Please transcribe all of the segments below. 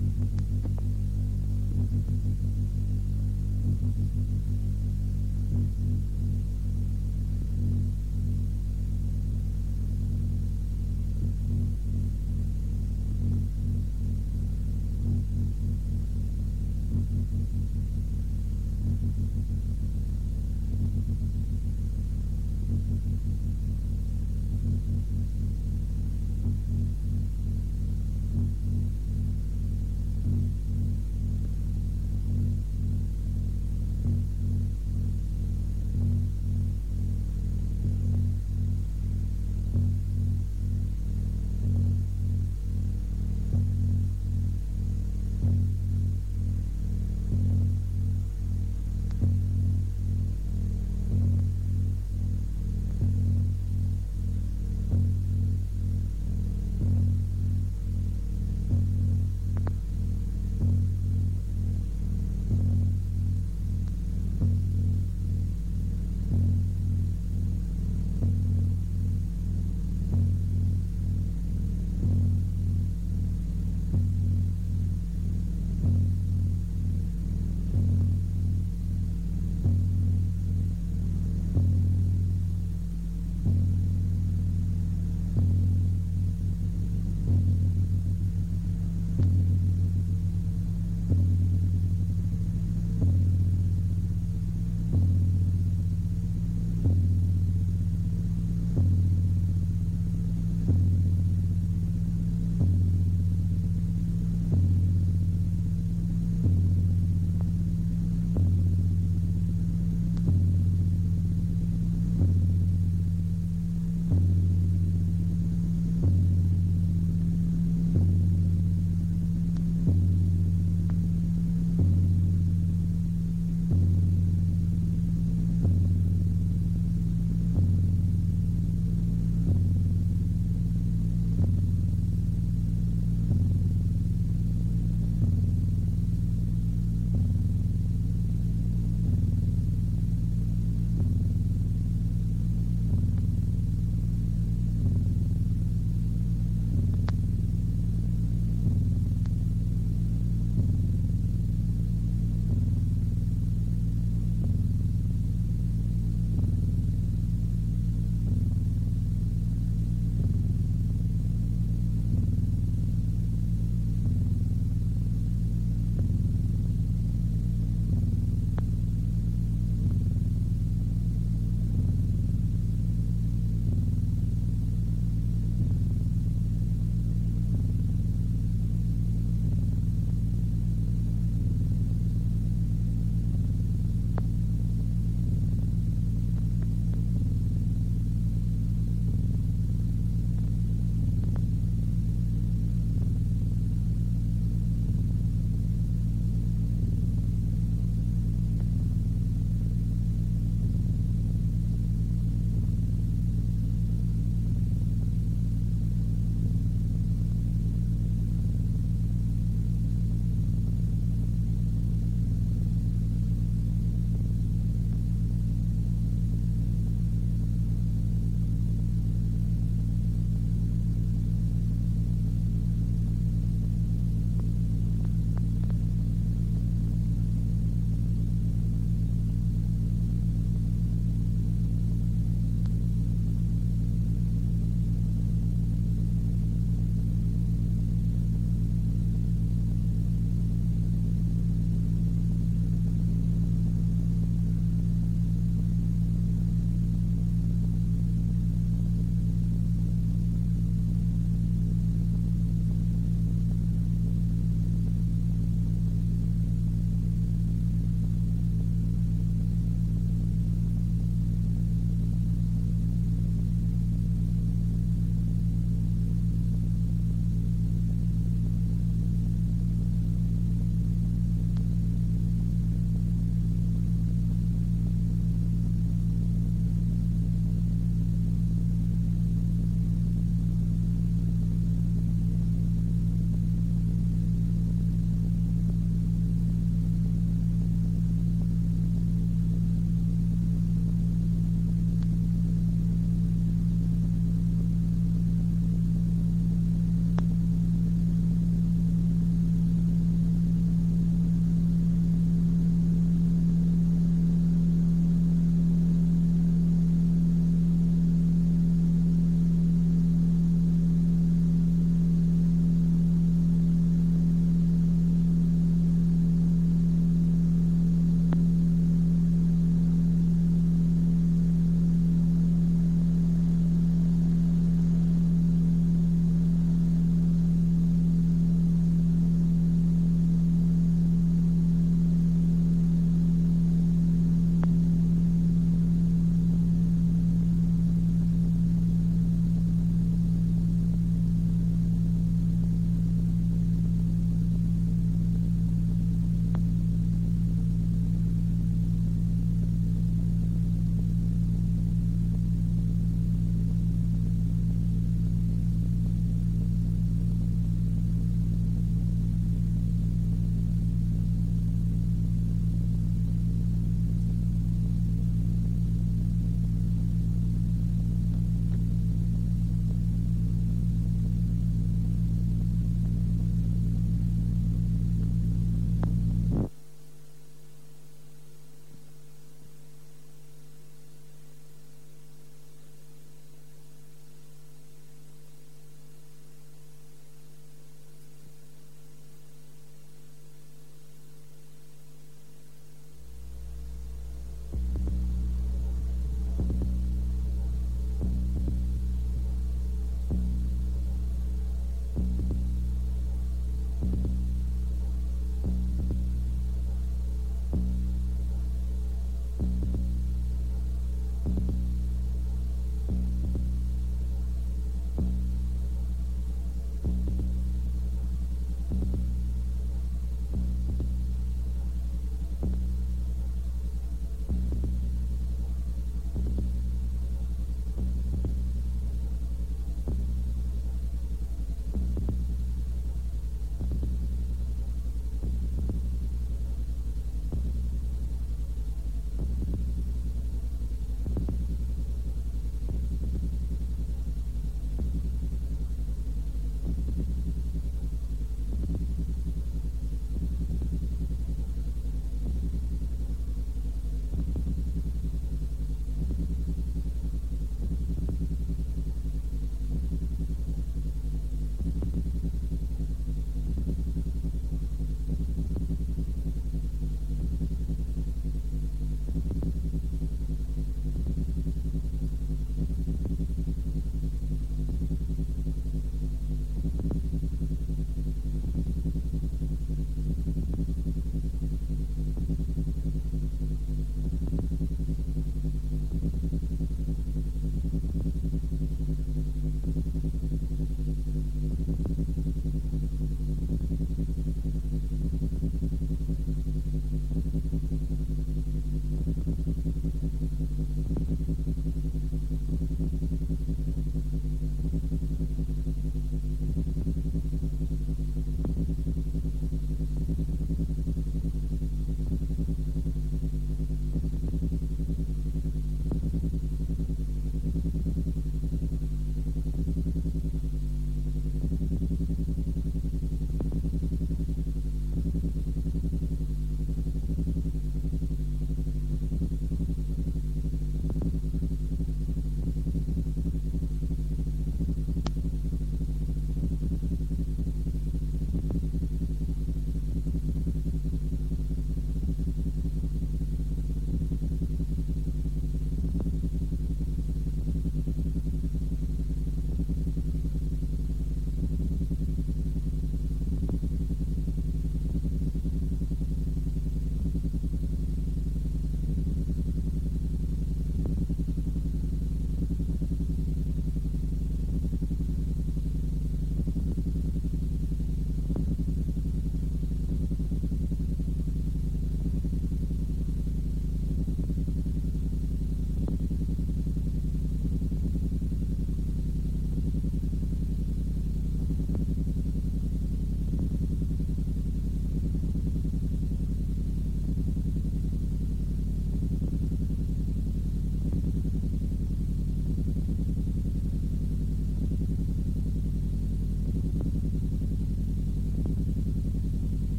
Thank you.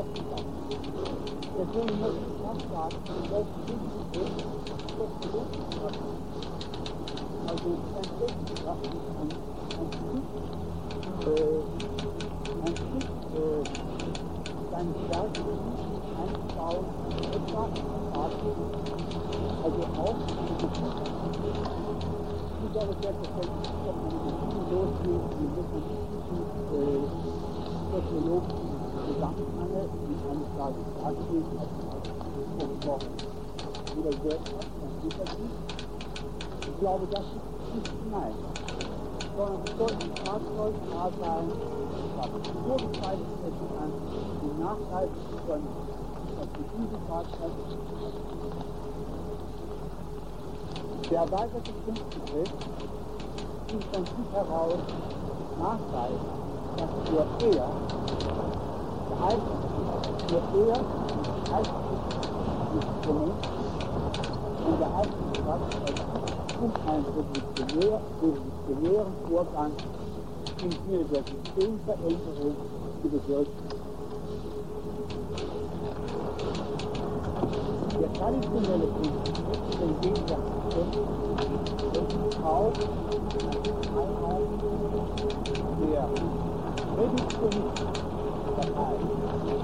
aufgegangen. Deswegen muss ich nachfragen, in welchen Hinsicht das Produkt hat. Also Entdeckungskraft ist ein, ein Stück, ein Stück, äh, deine Stärke einzubauen, etwas abgeben. Also auch die Geschichte, die deine Selbstverständlichkeit von einem Gefühl losgeht, die wirklich äh, Soziologen Gesamtmangel nicht eines Tages dargelegt hat, oder wird, ich glaube, das ist nicht nein. Sondern es sollten Fahrzeuge da sein, was vorgezeichnet werden kann, die nachhaltig können, dass die diese Fahrzeuge der erweiterte Kunstbegriff ist von gut heraus nachweist, dass wir eher heißt, je eher Instrument und der Geistesquatsch um einen revolutionären Vorgang im Sinne der Systemveränderung zu bewirken. Der traditionelle Thank you.